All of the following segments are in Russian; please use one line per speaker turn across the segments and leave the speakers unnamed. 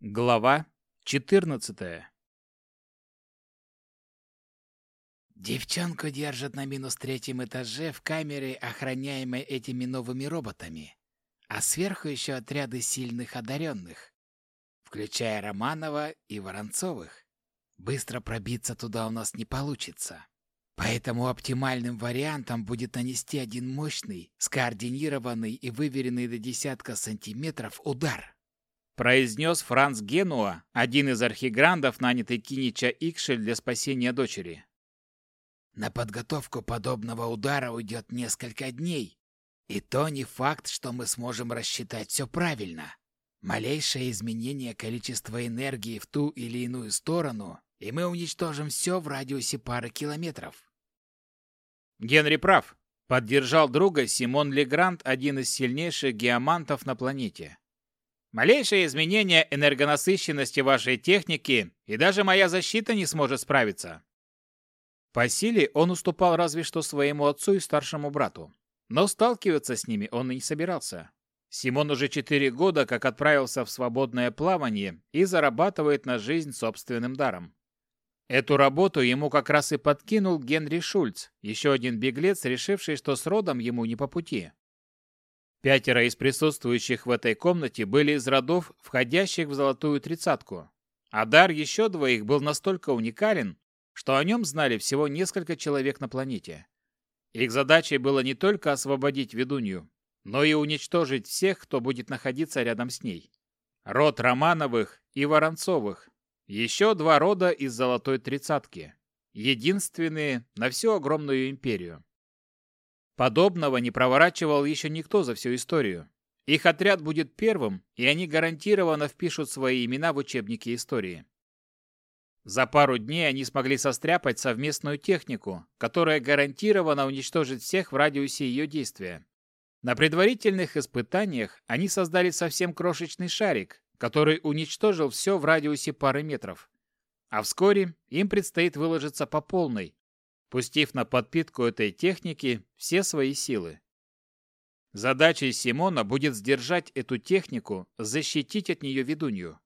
Глава 14
Девчонку держат на минус третьем этаже в камере, охраняемой этими новыми роботами. А сверху еще отряды сильных одаренных, включая Романова и Воронцовых. Быстро пробиться туда у нас не получится. Поэтому оптимальным вариантом будет нанести один мощный, скоординированный и выверенный до десятка сантиметров удар
произнес Франц Генуа, один из архиграндов, нанятый Кинича Икшель для спасения дочери.
На подготовку подобного удара уйдет несколько дней. И то не факт, что мы сможем рассчитать все правильно. Малейшее изменение количества энергии в ту или иную сторону, и мы уничтожим все в радиусе пары километров.
Генри прав. Поддержал друга Симон Легрант, один из сильнейших геомантов на планете. Малейшее изменение энергонасыщенности вашей техники, и даже моя защита не сможет справиться. По силе он уступал разве что своему отцу и старшему брату. Но сталкиваться с ними он и не собирался. Симон уже четыре года как отправился в свободное плавание и зарабатывает на жизнь собственным даром. Эту работу ему как раз и подкинул Генри Шульц, еще один беглец, решивший, что с родом ему не по пути. Пятеро из присутствующих в этой комнате были из родов, входящих в золотую тридцатку. А дар еще двоих был настолько уникален, что о нем знали всего несколько человек на планете. Их задачей было не только освободить ведунью, но и уничтожить всех, кто будет находиться рядом с ней. Род Романовых и Воронцовых. Еще два рода из золотой тридцатки. Единственные на всю огромную империю. Подобного не проворачивал еще никто за всю историю. Их отряд будет первым, и они гарантированно впишут свои имена в учебники истории. За пару дней они смогли состряпать совместную технику, которая гарантированно уничтожит всех в радиусе ее действия. На предварительных испытаниях они создали совсем крошечный шарик, который уничтожил все в радиусе пары метров. А вскоре им предстоит выложиться по полной, пустив на подпитку этой техники все свои силы. Задачей Симона будет сдержать эту технику, защитить от нее ведунью.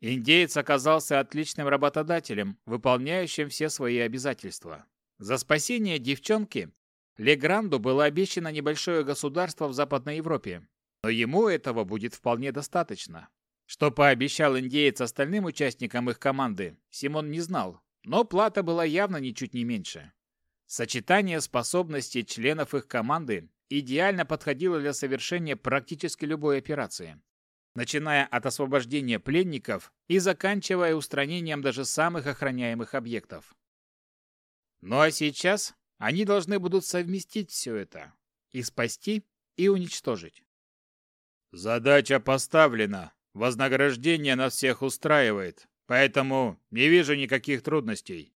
Индеец оказался отличным работодателем, выполняющим все свои обязательства. За спасение девчонки Легранду было обещано небольшое государство в Западной Европе, но ему этого будет вполне достаточно. Что пообещал индеец остальным участникам их команды, Симон не знал, но плата была явно ничуть не меньше. Сочетание способностей членов их команды идеально подходило для совершения практически любой операции, начиная от освобождения пленников и заканчивая устранением даже самых охраняемых объектов. Ну а сейчас они должны будут совместить все это и спасти, и уничтожить. Задача поставлена. Вознаграждение нас всех устраивает, поэтому не вижу никаких трудностей.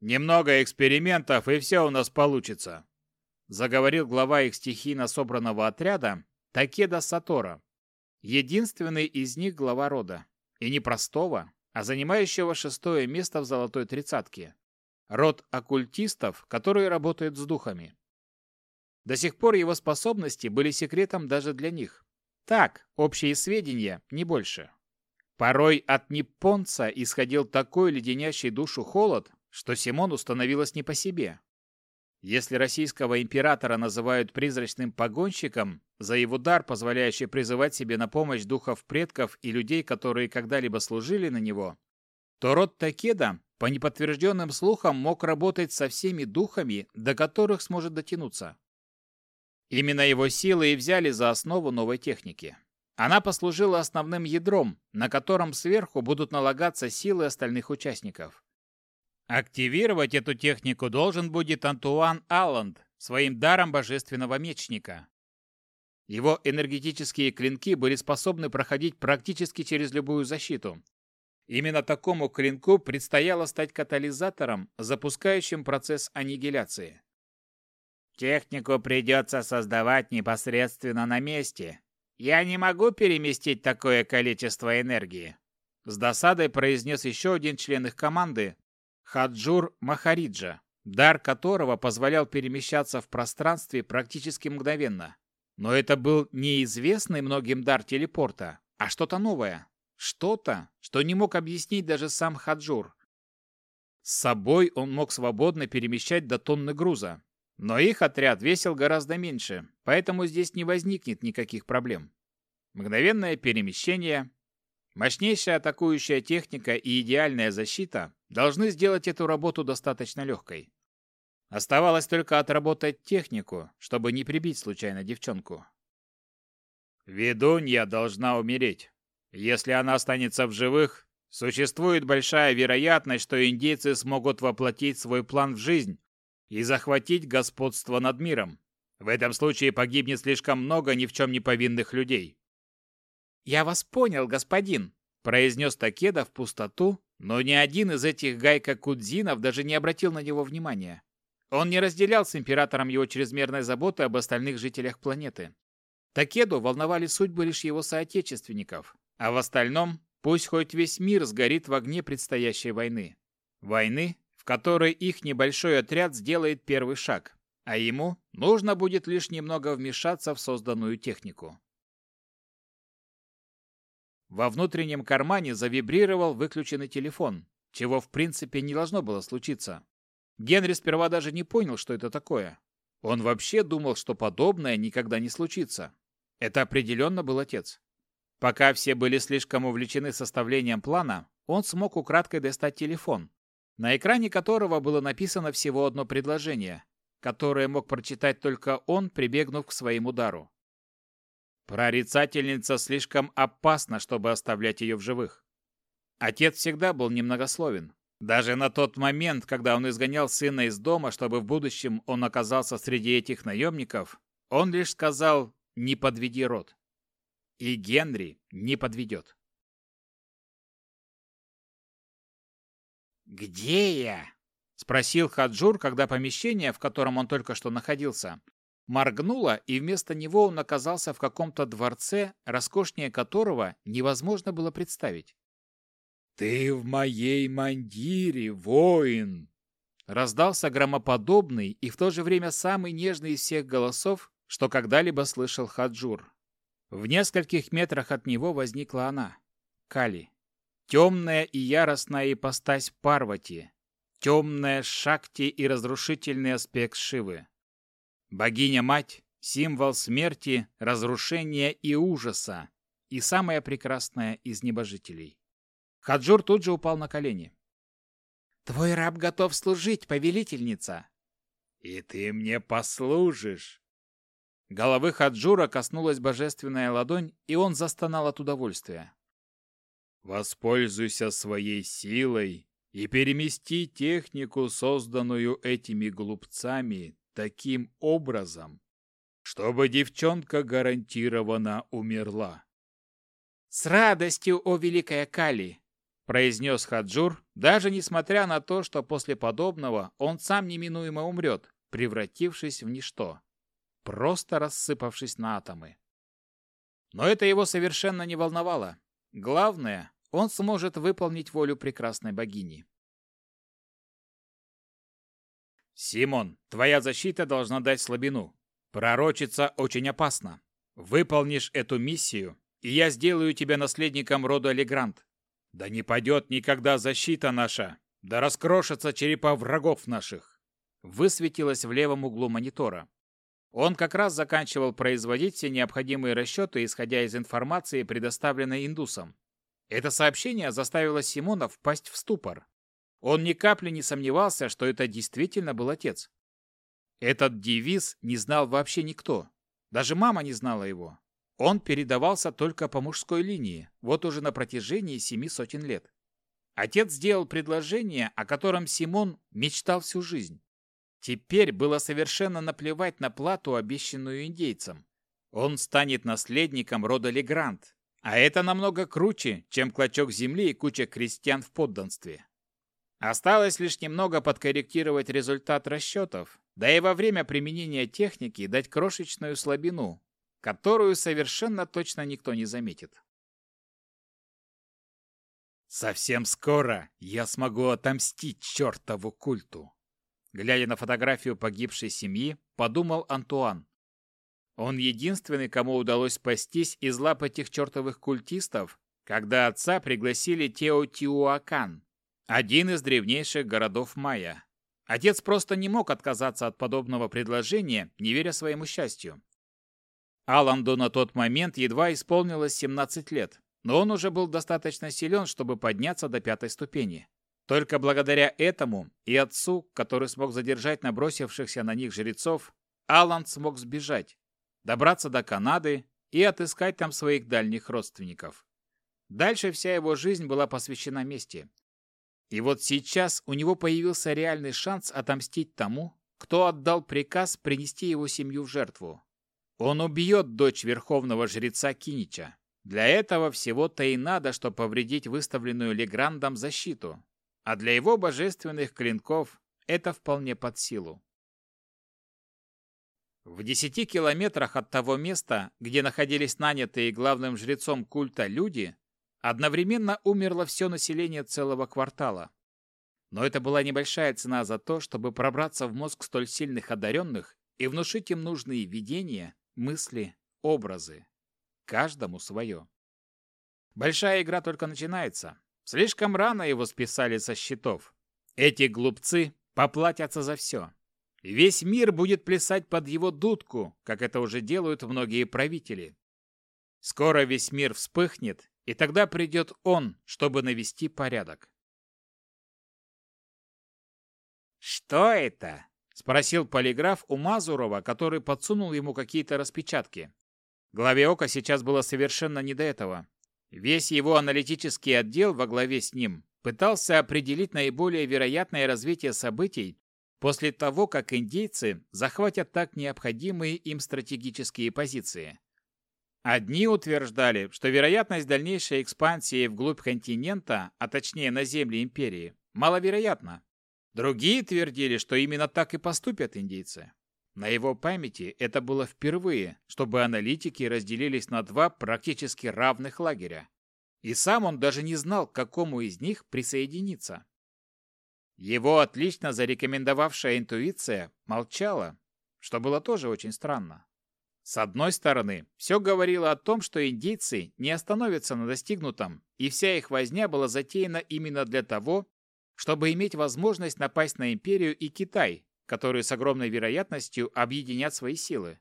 Немного экспериментов, и все у нас получится», — заговорил глава их стихийно собранного отряда Такеда Сатора. Единственный из них глава рода. И не простого, а занимающего шестое место в золотой тридцатке. Род оккультистов, которые работают с духами. До сих пор его способности были секретом даже для них. Так, общие сведения, не больше. Порой от Ниппонца исходил такой леденящий душу холод, что Симону становилось не по себе. Если российского императора называют призрачным погонщиком за его дар, позволяющий призывать себе на помощь духов предков и людей, которые когда-либо служили на него, то род Такеда, по неподтвержденным слухам, мог работать со всеми духами, до которых сможет дотянуться. Именно его силы и взяли за основу новой техники. Она послужила основным ядром, на котором сверху будут налагаться силы остальных участников. Активировать эту технику должен будет Антуан Алланд своим даром божественного мечника. Его энергетические клинки были способны проходить практически через любую защиту. Именно такому клинку предстояло стать катализатором, запускающим процесс аннигиляции. Технику придется создавать непосредственно на месте. Я не могу переместить такое количество энергии. С досадой произнес еще один член их команды, Хаджур Махариджа, дар которого позволял перемещаться в пространстве практически мгновенно. Но это был неизвестный многим дар телепорта, а что-то новое. Что-то, что не мог объяснить даже сам Хаджур. С собой он мог свободно перемещать до тонны груза. Но их отряд весил гораздо меньше, поэтому здесь не возникнет никаких проблем. Мгновенное перемещение, мощнейшая атакующая техника и идеальная защита должны сделать эту работу достаточно легкой. Оставалось только отработать технику, чтобы не прибить случайно девчонку. Ведунья должна умереть. Если она останется в живых, существует большая вероятность, что индейцы смогут воплотить свой план в жизнь и захватить господство над миром. В этом случае погибнет слишком много ни в чем не повинных людей.
«Я вас понял, господин», — произнес Такеда в пустоту, но ни один из этих гайка-кудзинов даже не обратил на него внимания. Он не разделял с императором его чрезмерной заботы об остальных жителях планеты. Такеду волновали судьбы лишь его соотечественников, а в остальном пусть хоть весь мир сгорит в огне предстоящей войны. Войны, в которой их небольшой отряд сделает первый шаг, а ему нужно будет лишь немного вмешаться в созданную технику. Во внутреннем кармане завибрировал выключенный телефон, чего в принципе не должно было случиться. Генри сперва даже не понял, что это такое. Он вообще думал, что подобное никогда не случится. Это определенно был отец. Пока все были слишком увлечены составлением плана, он смог украдкой достать телефон, на экране которого было написано всего одно предложение, которое мог прочитать только он, прибегнув к своему удару. Прорицательница слишком опасна, чтобы оставлять ее в живых. Отец всегда был немногословен. Даже на тот момент, когда он изгонял сына из дома, чтобы в будущем он оказался среди этих наемников, он лишь сказал «не подведи рот». И Генри не подведет.
«Где я?» — спросил Хаджур, когда помещение, в котором он только что находился, моргнуло, и вместо него он оказался в каком-то дворце, роскошнее которого невозможно было представить.
«Ты в моей мандире, воин!»
Раздался громоподобный и в то же время самый нежный из всех голосов, что когда-либо слышал Хаджур. В нескольких метрах от него возникла она, Кали. Темная и яростная ипостась Парвати. Темная Шакти и разрушительный аспект Шивы. Богиня-мать, символ смерти, разрушения и ужаса, и самая прекрасная из небожителей. Хаджур тут же упал на колени.
«Твой раб готов служить, повелительница!»
«И ты мне послужишь!»
Головы Хаджура коснулась божественная ладонь, и он застонал от удовольствия.
«Воспользуйся своей силой и перемести технику, созданную этими глупцами, таким образом, чтобы девчонка гарантированно умерла».
«С радостью, о великая Кали!»
произнес Хаджур, даже несмотря на то, что после подобного он сам неминуемо умрет, превратившись в ничто, просто рассыпавшись на атомы. Но это его совершенно не волновало. Главное, он сможет выполнить волю прекрасной богини. «Симон, твоя защита должна дать слабину. Пророчица очень опасна. Выполнишь эту миссию, и я сделаю тебя наследником рода Легрант. Да не падет никогда защита наша, да раскрошатся черепа врагов наших. Высветилось в левом углу монитора. Он как раз заканчивал производить все необходимые расчеты, исходя из информации, предоставленной индусом. Это сообщение заставило Симона впасть в ступор. Он ни капли не сомневался, что это действительно был отец. Этот девиз не знал вообще никто. Даже мама не знала его. Он передавался только по мужской линии, вот уже на протяжении семи сотен лет. Отец сделал предложение, о котором Симон мечтал всю жизнь. Теперь было совершенно наплевать на плату, обещанную индейцам. Он станет наследником рода Легрант, а это намного круче, чем клочок земли и куча крестьян в подданстве. Осталось лишь немного подкорректировать результат расчетов, да и во время применения техники дать крошечную слабину, которую совершенно точно никто не заметит. Совсем скоро я смогу отомстить чертову культу. Глядя на фотографию погибшей семьи, подумал Антуан. Он единственный, кому удалось спастись из лап этих чертовых культистов, когда отца пригласили Теотиуакан, один из древнейших городов майя. Отец просто не мог отказаться от подобного предложения, не веря своему счастью. Аланду на тот момент едва исполнилось 17 лет, но он уже был достаточно силен, чтобы подняться до пятой ступени. Только благодаря этому и отцу, который смог задержать набросившихся на них жрецов, Аланд смог сбежать, добраться до Канады и отыскать там своих дальних родственников. Дальше вся его жизнь была посвящена мести. И вот сейчас у него появился реальный шанс отомстить тому, кто отдал приказ принести его семью в жертву. Он убьет дочь верховного жреца Кинича. Для этого всего-то и надо, что повредить выставленную Леграндом защиту. А для его божественных клинков это вполне под силу. В десяти километрах от того места, где находились нанятые главным жрецом культа люди, Одновременно умерло все население целого квартала. Но это была небольшая цена за то, чтобы пробраться в мозг столь сильных одаренных и внушить им нужные видения, мысли, образы. Каждому свое. Большая игра только начинается. Слишком рано его списали со счетов. Эти глупцы поплатятся за все. Весь мир будет плясать под его дудку, как это уже делают многие правители. Скоро весь мир вспыхнет, и тогда придет он, чтобы навести порядок.
«Что это?»
— спросил полиграф у Мазурова, который подсунул ему какие-то распечатки. Главе Ока сейчас было совершенно не до этого. Весь его аналитический отдел во главе с ним пытался определить наиболее вероятное развитие событий после того, как индейцы захватят так необходимые им стратегические позиции. Одни утверждали, что вероятность дальнейшей экспансии вглубь континента, а точнее на земли империи, маловероятна. Другие твердили, что именно так и поступят индейцы. На его памяти это было впервые, чтобы аналитики разделились на два практически равных лагеря. И сам он даже не знал, к какому из них присоединиться. Его отлично зарекомендовавшая интуиция молчала, что было тоже очень странно. С одной стороны, все говорило о том, что индейцы не остановятся на достигнутом, и вся их возня была затеяна именно для того, чтобы иметь возможность напасть на империю и Китай, которые с огромной вероятностью объединят свои силы.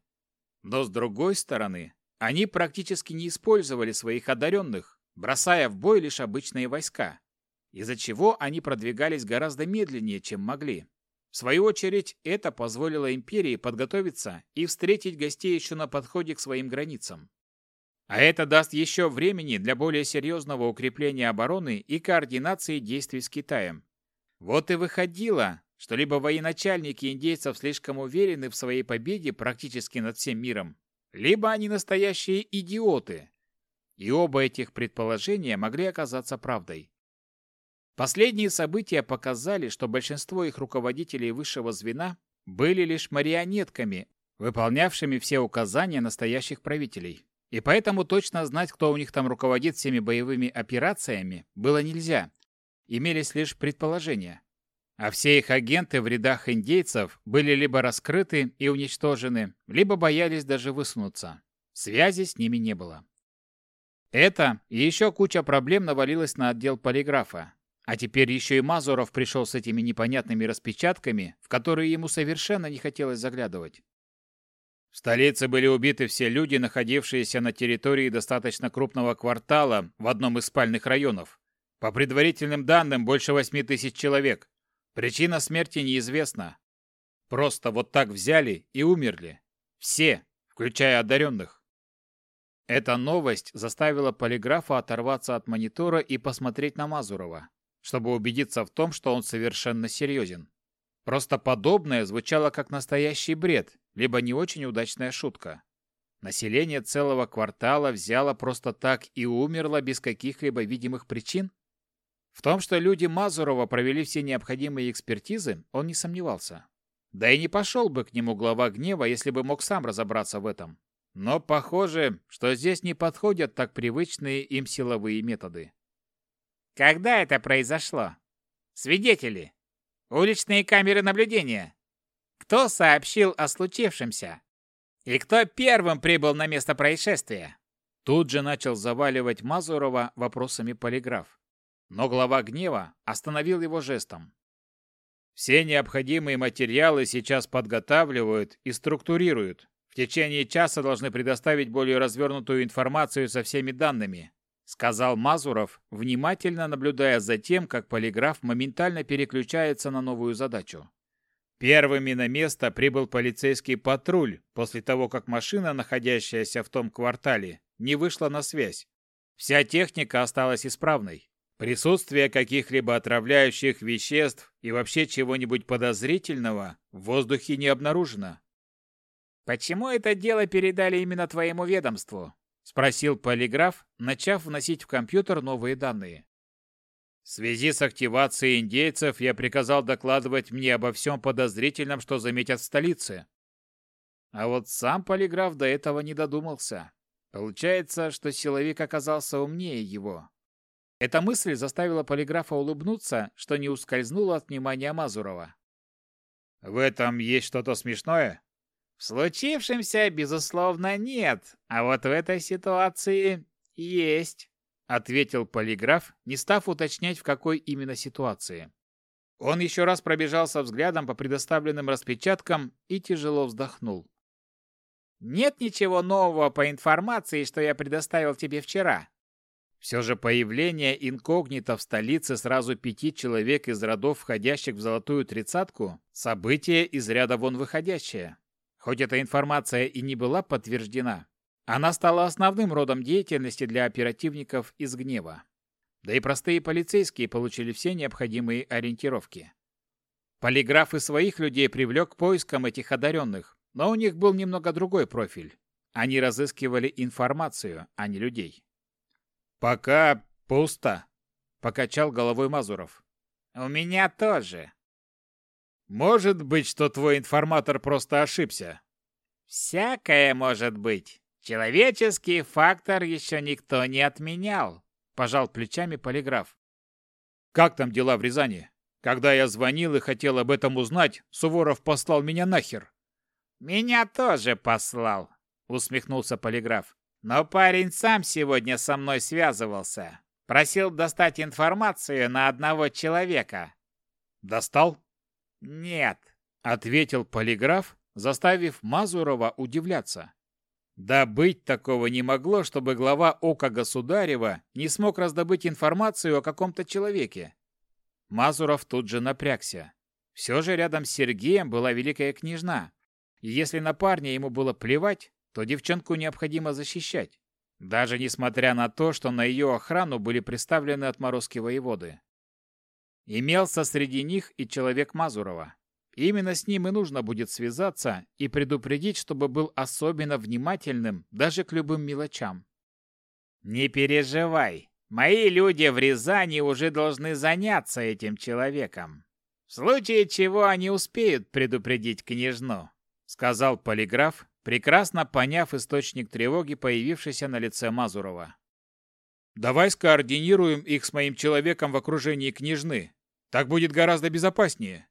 Но с другой стороны, они практически не использовали своих одаренных, бросая в бой лишь обычные войска, из-за чего они продвигались гораздо медленнее, чем могли. В свою очередь, это позволило империи подготовиться и встретить гостей еще на подходе к своим границам. А это даст еще времени для более серьезного укрепления обороны и координации действий с Китаем. Вот и выходило, что либо военачальники индейцев слишком уверены в своей победе практически над всем миром, либо они настоящие идиоты. И оба этих предположения могли оказаться правдой. Последние события показали, что большинство их руководителей высшего звена были лишь марионетками, выполнявшими все указания настоящих правителей. И поэтому точно знать, кто у них там руководит всеми боевыми операциями, было нельзя. Имелись лишь предположения. А все их агенты в рядах индейцев были либо раскрыты и уничтожены, либо боялись даже высунуться. Связи с ними не было. Это и еще куча проблем навалилось на отдел полиграфа, а теперь еще и Мазуров пришел с этими непонятными распечатками, в которые ему совершенно не хотелось заглядывать. В столице были убиты все люди, находившиеся на территории достаточно крупного квартала в одном из спальных районов. По предварительным данным, больше восьми тысяч человек. Причина смерти неизвестна. Просто вот так взяли и умерли. Все, включая одаренных. Эта новость заставила полиграфа оторваться от монитора и посмотреть на Мазурова чтобы убедиться в том, что он совершенно серьезен. Просто подобное звучало как настоящий бред, либо не очень удачная шутка. Население целого квартала взяло просто так и умерло без каких-либо видимых причин? В том, что люди Мазурова провели все необходимые экспертизы, он не сомневался. Да и не пошел бы к нему глава гнева, если бы мог сам разобраться в этом. Но похоже, что здесь не подходят так привычные им силовые методы.
Когда это произошло? Свидетели. Уличные камеры наблюдения. Кто сообщил о случившемся? И кто первым прибыл на место происшествия?
Тут же начал заваливать Мазурова вопросами полиграф. Но глава гнева остановил его жестом. Все необходимые материалы сейчас подготавливают и структурируют. В течение часа должны предоставить более развернутую информацию со всеми данными, сказал Мазуров, внимательно наблюдая за тем, как полиграф моментально переключается на новую задачу. Первыми на место прибыл полицейский патруль после того, как машина, находящаяся в том квартале, не вышла на связь. Вся техника осталась исправной. Присутствие каких-либо отравляющих веществ и вообще чего-нибудь подозрительного в воздухе не обнаружено.
«Почему это дело передали именно твоему ведомству?» – спросил полиграф, начав вносить в компьютер новые данные.
В связи с активацией индейцев я приказал докладывать мне обо всем подозрительном, что заметят в столице. А вот сам полиграф до этого не додумался. Получается, что силовик оказался умнее его. Эта мысль заставила полиграфа улыбнуться, что не ускользнуло от внимания Мазурова. «В этом есть что-то смешное?»
«В случившемся, безусловно, нет, а вот в этой ситуации есть»,
ответил полиграф, не став уточнять, в какой именно ситуации. Он еще раз пробежался взглядом по предоставленным распечаткам и тяжело вздохнул.
Нет ничего нового по информации, что я предоставил тебе вчера.
Все же появление инкогнито в столице сразу пяти человек из родов, входящих в золотую тридцатку, событие из ряда вон выходящее. Хоть эта информация и не была подтверждена, она стала основным родом деятельности для оперативников из гнева. Да и простые полицейские получили все необходимые ориентировки. Полиграф и своих людей привлек к поискам этих одаренных, но у них был немного другой профиль. Они разыскивали информацию, а не людей. «Пока пусто», — покачал головой Мазуров.
«У меня тоже».
«Может быть, что твой информатор просто ошибся?»
«Всякое может быть. Человеческий фактор еще никто не отменял», — пожал плечами полиграф.
«Как там дела в Рязани? Когда я звонил и хотел об этом узнать, Суворов послал меня нахер».
«Меня тоже послал», — усмехнулся полиграф. «Но парень сам сегодня со мной связывался. Просил достать информацию на одного человека».
«Достал?»
«Нет», —
ответил полиграф, заставив Мазурова удивляться. Да быть такого не могло, чтобы глава Ока Государева не смог раздобыть информацию о каком-то человеке. Мазуров тут же напрягся. Все же рядом с Сергеем была великая княжна, и если на парня ему было плевать, то девчонку необходимо защищать, даже несмотря на то, что на ее охрану были представлены отморозки воеводы. Имелся среди них и человек Мазурова. Именно с ним и нужно будет связаться и предупредить, чтобы был особенно внимательным даже к любым мелочам.
«Не переживай, мои люди в Рязани уже должны заняться этим человеком. В случае чего они успеют предупредить княжну»,
сказал полиграф, прекрасно поняв источник тревоги, появившийся на лице Мазурова. «Давай скоординируем их с моим человеком в окружении княжны. Так будет гораздо безопаснее»,